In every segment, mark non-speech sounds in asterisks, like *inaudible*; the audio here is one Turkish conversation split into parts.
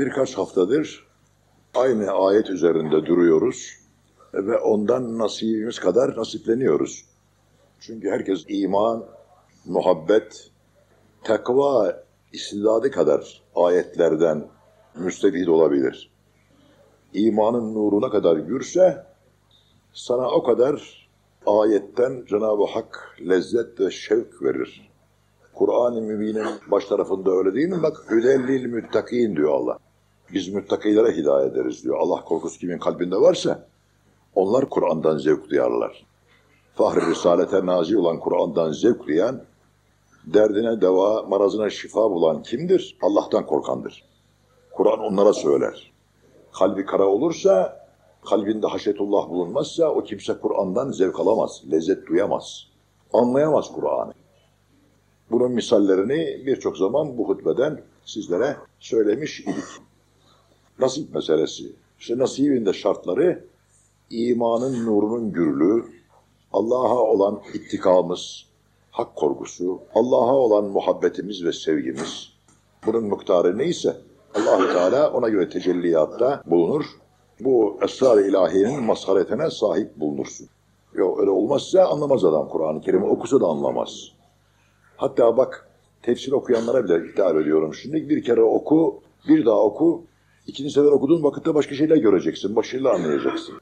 Birkaç haftadır aynı ayet üzerinde duruyoruz ve ondan nasibimiz kadar nasipleniyoruz. Çünkü herkes iman, muhabbet, takva istidadı kadar ayetlerden müstefid olabilir. İmanın nuruna kadar gürse sana o kadar ayetten Cenab-ı Hak lezzet ve şevk verir. Kur'an-ı Mübin'in baş tarafında öyle değil mi? Bak hüdellil müttakin diyor Allah. Biz müttakilere hidayet ederiz diyor. Allah korkusu kimin kalbinde varsa onlar Kur'an'dan zevk duyarlar. Fahri Risalete nazi olan Kur'an'dan zevk duyan, derdine deva, marazına şifa bulan kimdir? Allah'tan korkandır. Kur'an onlara söyler. Kalbi kara olursa, kalbinde haşetullah bulunmazsa o kimse Kur'an'dan zevk alamaz, lezzet duyamaz. Anlayamaz Kur'an'ı. Bunun misallerini birçok zaman bu hutbeden sizlere söylemiş idik. Nasip meselesi. İşte nasibin de şartları imanın nurunun gürlüğü, Allah'a olan ittikamız, hak korkusu, Allah'a olan muhabbetimiz ve sevgimiz. Bunun miktarı neyse Allahu Teala ona göre tecelliyatta bulunur. Bu esrar-ı ilahiyenin mazharetine sahip bulunursun. Yok öyle olmazsa anlamaz adam Kur'an-ı Kerim'i okusa da anlamaz. Hatta bak tefsir okuyanlara bile hitap ediyorum. Şimdi bir kere oku, bir daha oku. İkinci sefer okuduğun vakitte başka şeyler göreceksin, başka şeyler anlayacaksın.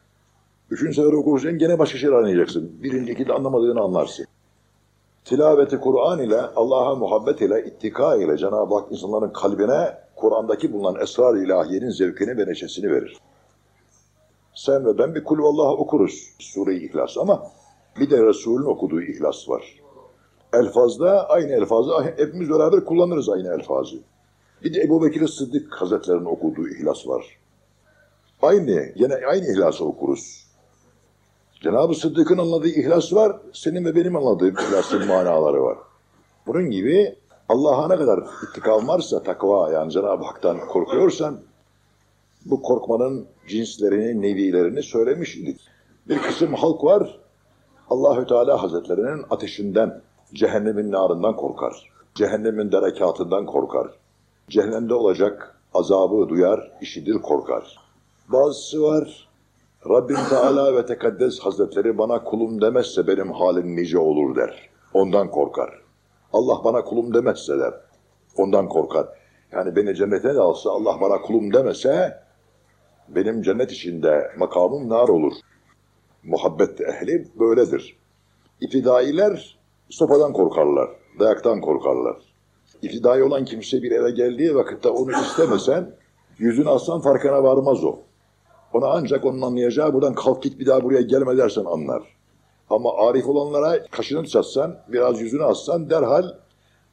Üçüncü sefer okursan gene başka şeyler anlayacaksın. Birinci, ikinci anlamadığını anlarsın. Tilaveti Kur'an ile, Allah'a muhabbet ile, ittika ile Cenab-ı Hak insanların kalbine Kur'an'daki bulunan esrar-ı ilahiyenin zevkini ve neşesini verir. Sen ve ben bir kulvallah okuruz Sure-i İhlas ama bir de Resul'ün okuduğu İhlas var. Elfazda aynı elfazı hepimiz beraber kullanırız aynı elfazı. Bir de Ebu Bekir Sıddık Hazretleri'nin okuduğu ihlas var. Aynı, yine aynı ihlası okuruz. Cenab-ı Sıddık'ın anladığı ihlas var, senin ve benim anladığım ihlasın *laughs* manaları var. Bunun gibi Allah'a ne kadar ittikam varsa takva yani Cenab-ı Hak'tan korkuyorsan bu korkmanın cinslerini, nevilerini söylemiş idik. Bir kısım halk var Allahü Teala Hazretlerinin ateşinden, cehennemin narından korkar. Cehennemin derekatından korkar. Cehennemde olacak azabı duyar, işidir korkar. Bazısı var, Rabbim Teala ve Tekaddes Hazretleri bana kulum demezse benim halim nice olur der. Ondan korkar. Allah bana kulum demezse der. Ondan korkar. Yani beni cennete de alsa Allah bana kulum demese benim cennet içinde makamım nar olur. Muhabbet ehli böyledir. İptidailer sopadan korkarlar, dayaktan korkarlar. İptidai olan kimse bir eve geldiği vakitte onu istemesen, yüzünü aslan farkına varmaz o. Ona ancak onun anlayacağı buradan kalk git bir daha buraya gelme dersen anlar. Ama arif olanlara kaşını çatsan, biraz yüzünü assan derhal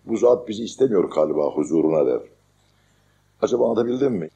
bu zat bizi istemiyor galiba huzuruna der. Acaba anlatabildim mi?